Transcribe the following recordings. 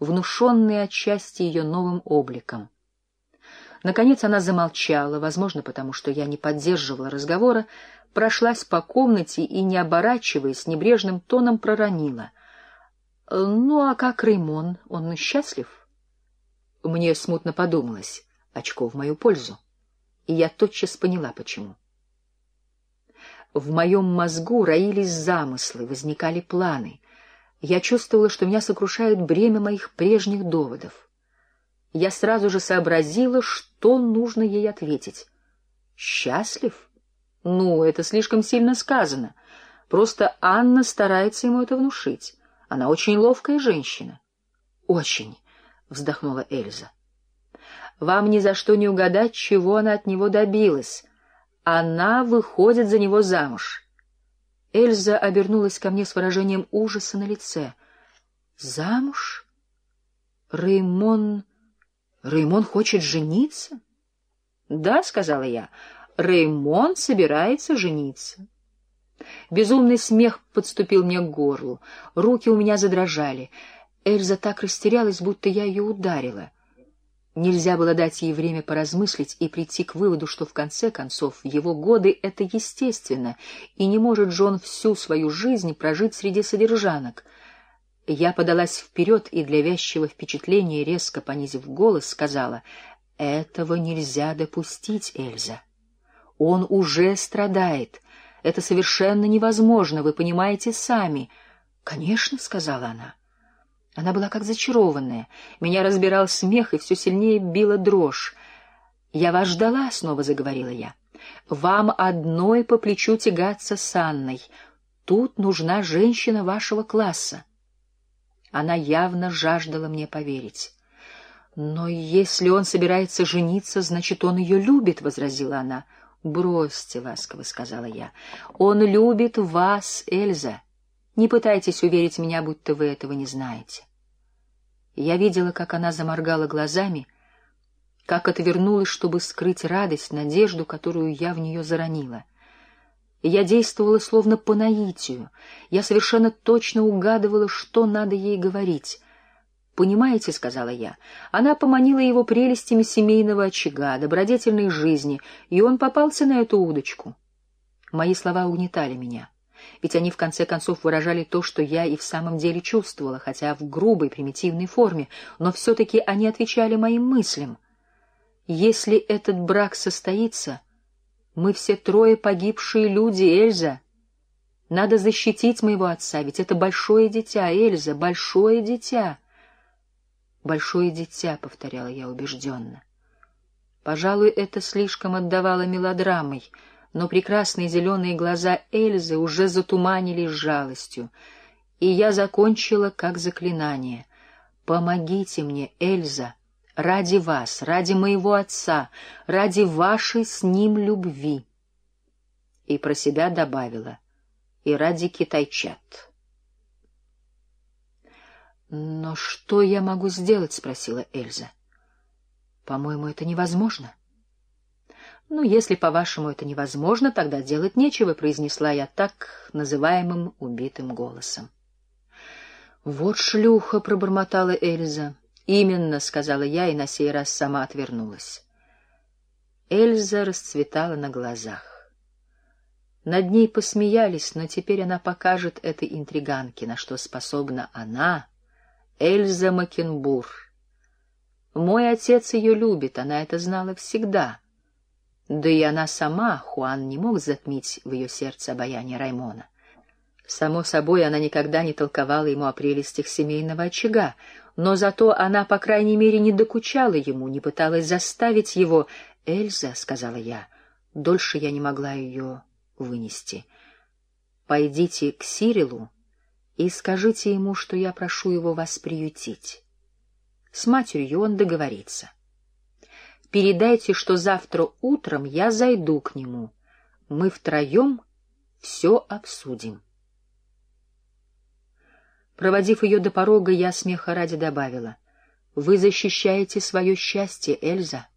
внушенные отчасти ее новым обликом. Наконец она замолчала, возможно, потому что я не поддерживала разговора, прошлась по комнате и, не оборачиваясь, небрежным тоном проронила. — Ну, а как Реймон? Он счастлив? Мне смутно подумалось. Очко в мою пользу. И я тотчас поняла, почему. В моем мозгу роились замыслы, возникали планы. Я чувствовала, что меня сокрушает бремя моих прежних доводов. Я сразу же сообразила, что нужно ей ответить. «Счастлив? Ну, это слишком сильно сказано. Просто Анна старается ему это внушить. Она очень ловкая женщина». «Очень», — вздохнула Эльза. «Вам ни за что не угадать, чего она от него добилась. Она выходит за него замуж». Эльза обернулась ко мне с выражением ужаса на лице. «Замуж? Реймон... Реймон хочет жениться?» «Да», — сказала я, — «Реймон собирается жениться». Безумный смех подступил мне к горлу. Руки у меня задрожали. Эльза так растерялась, будто я ее ударила. Нельзя было дать ей время поразмыслить и прийти к выводу, что в конце концов его годы это естественно, и не может Джон всю свою жизнь прожить среди содержанок. Я подалась вперед и для вязчего впечатления, резко понизив голос, сказала, «Этого нельзя допустить, Эльза. Он уже страдает. Это совершенно невозможно, вы понимаете сами». «Конечно», — сказала она. Она была как зачарованная. Меня разбирал смех, и все сильнее била дрожь. «Я вас ждала», — снова заговорила я. «Вам одной по плечу тягаться с Анной. Тут нужна женщина вашего класса». Она явно жаждала мне поверить. «Но если он собирается жениться, значит, он ее любит», — возразила она. «Бросьте, — ласково сказала я. Он любит вас, Эльза. Не пытайтесь уверить меня, будто вы этого не знаете». Я видела, как она заморгала глазами, как отвернулась, чтобы скрыть радость, надежду, которую я в нее заронила. Я действовала словно по наитию. Я совершенно точно угадывала, что надо ей говорить. «Понимаете, — сказала я, — она поманила его прелестями семейного очага, добродетельной жизни, и он попался на эту удочку». Мои слова угнетали меня ведь они в конце концов выражали то, что я и в самом деле чувствовала, хотя в грубой, примитивной форме, но все-таки они отвечали моим мыслям. Если этот брак состоится, мы все трое погибшие люди, Эльза. Надо защитить моего отца, ведь это большое дитя, Эльза, большое дитя. Большое дитя, — повторяла я убежденно. Пожалуй, это слишком отдавало мелодрамой — но прекрасные зеленые глаза Эльзы уже затуманились жалостью, и я закончила как заклинание. «Помогите мне, Эльза, ради вас, ради моего отца, ради вашей с ним любви». И про себя добавила «и ради китайчат». «Но что я могу сделать?» — спросила Эльза. «По-моему, это невозможно». «Ну, если, по-вашему, это невозможно, тогда делать нечего», — произнесла я так называемым убитым голосом. «Вот шлюха!» — пробормотала Эльза. «Именно», — сказала я, и на сей раз сама отвернулась. Эльза расцветала на глазах. Над ней посмеялись, но теперь она покажет этой интриганке, на что способна она, Эльза Макенбур. Мой отец ее любит, она это знала всегда — да и она сама, Хуан, не мог затмить в ее сердце обаяние Раймона. Само собой, она никогда не толковала ему о прелестях семейного очага, но зато она, по крайней мере, не докучала ему, не пыталась заставить его. «Эльза», — сказала я, — дольше я не могла ее вынести. «Пойдите к Сирилу и скажите ему, что я прошу его вас приютить. С матерью он договорится». Передайте, что завтра утром я зайду к нему. Мы втроем все обсудим. Проводив ее до порога, я смеха ради добавила. Вы защищаете свое счастье, Эльза.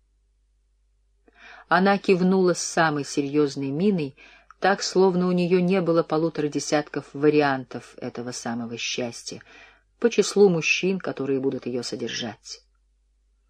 Она кивнула с самой серьезной миной, так, словно у нее не было полутора десятков вариантов этого самого счастья. по числу мужчин, которые будут ее содержать.